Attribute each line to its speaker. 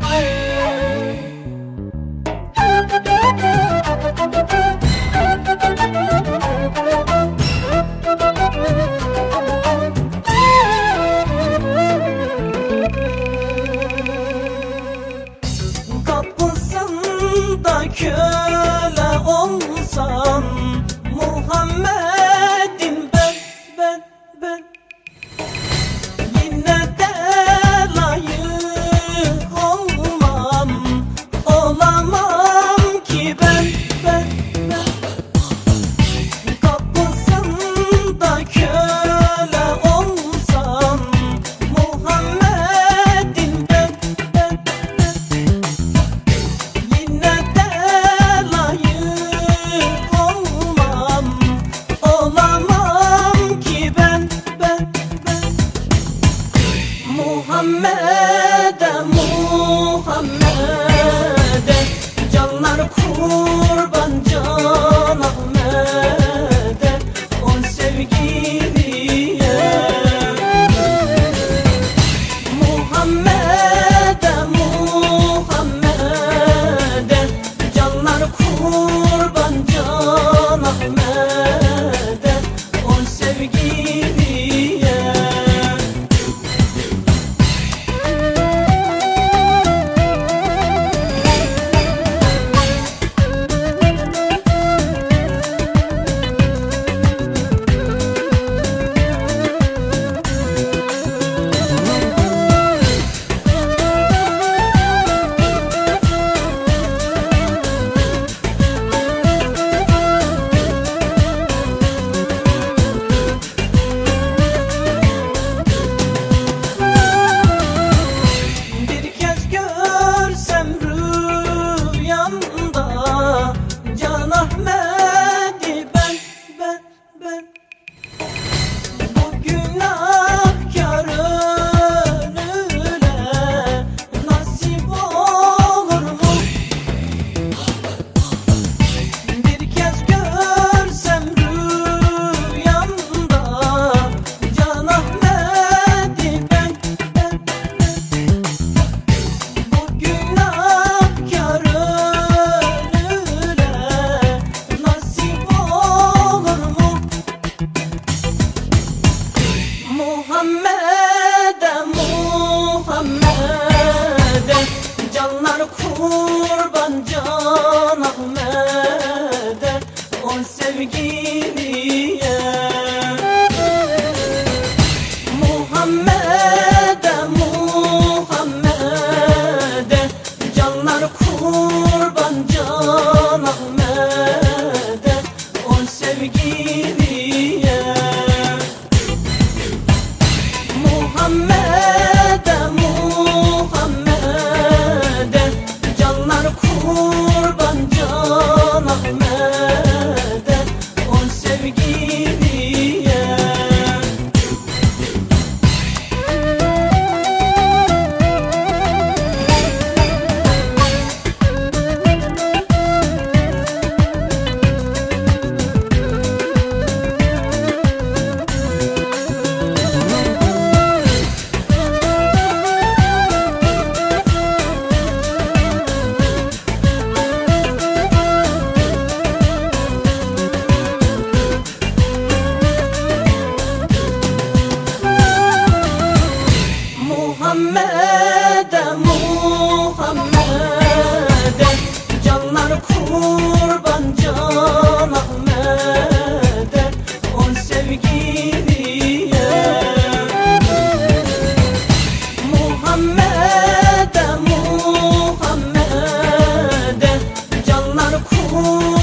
Speaker 1: Bye. Oh. kurban can Ahmet'e O sevgiliye. Muhammed'e Muhammed'e Canlar kurban can Ahmet'e O sevgiliye. Muhammed'e Muhammed'e canlar kurdu